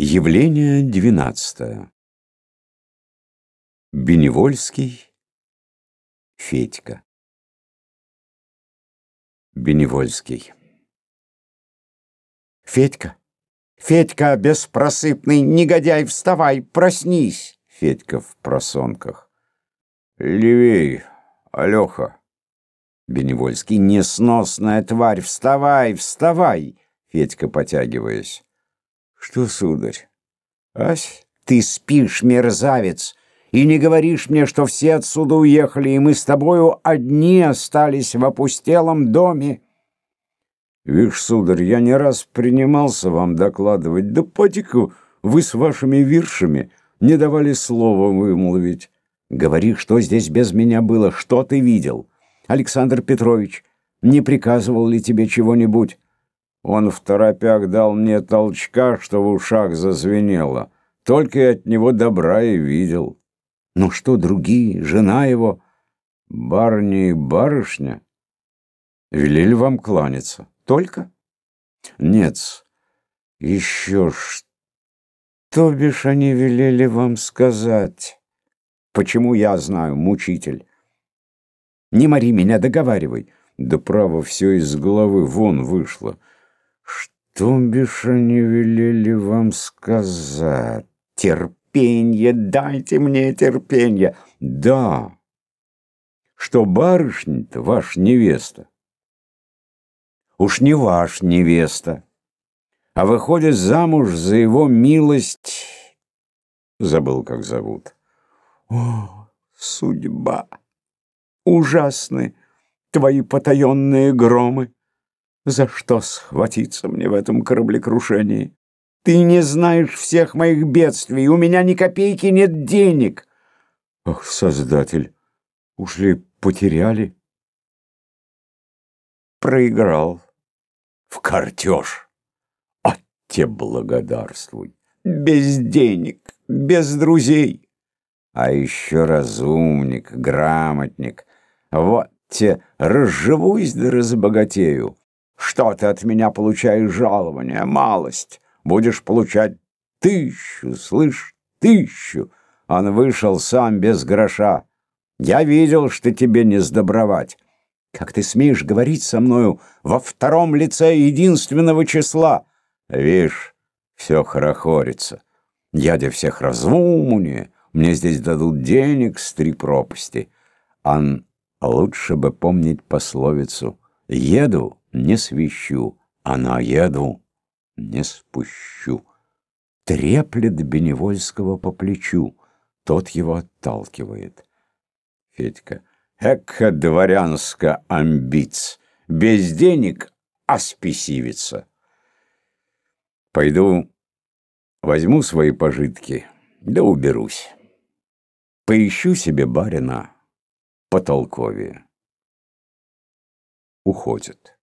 Явление двенадцатое. Беневольский, Федька. Беневольский. Федька, Федька, беспросыпный негодяй, вставай, проснись. Федька в просонках. Левей, Алёха. Беневольский, несносная тварь, вставай, вставай. Федька, потягиваясь. Что, сударь? Ась, ты спишь, мерзавец, и не говоришь мне, что все отсюда уехали, и мы с тобою одни остались в опустелом доме. Вишь, сударь, я не раз принимался вам докладывать, да потику вы с вашими виршами не давали слова вымолвить. Говори, что здесь без меня было, что ты видел? Александр Петрович, не приказывал ли тебе чего-нибудь? Он в торопях дал мне толчка, что в ушах зазвенело. Только и от него добра и видел. Ну что другие, жена его? Барни и барышня велели вам кланяться. Только? Нет, еще что бишь они велели вам сказать? Почему я знаю, мучитель? Не мори меня, договаривай. Да право, все из головы вон вышло. Что бишь они велели вам сказать? Терпенье, дайте мне терпенье. Да, что барышня-то ваша невеста. Уж не ваш невеста, а выходит замуж за его милость. Забыл, как зовут. О, судьба! Ужасны твои потаенные громы. За что схватиться мне в этом кораблекрушении? Ты не знаешь всех моих бедствий, у меня ни копейки нет денег. Ах, Создатель, ушли потеряли? Проиграл. В картеж. А те благодарствуй. Без денег, без друзей. А еще разумник, грамотник. Вот те разживусь да разбогатею. Что ты от меня получаешь жалование? Малость. Будешь получать тысячу, слышь, тысячу. Он вышел сам без гроша. Я видел, что тебе не сдобровать. Как ты смеешь говорить со мною во втором лице единственного числа? Вишь, все хорохорится. Дядя всех разумнее. Мне здесь дадут денег с три пропасти. Ан лучше бы помнить пословицу «Еду, не свищу, а наеду, не спущу. Треплет Беневольского по плечу, тот его отталкивает. Федька, эка дворянска амбиц, без денег, а спесивица. Пойду возьму свои пожитки, да уберусь. Поищу себе барина потолковее. Уходит.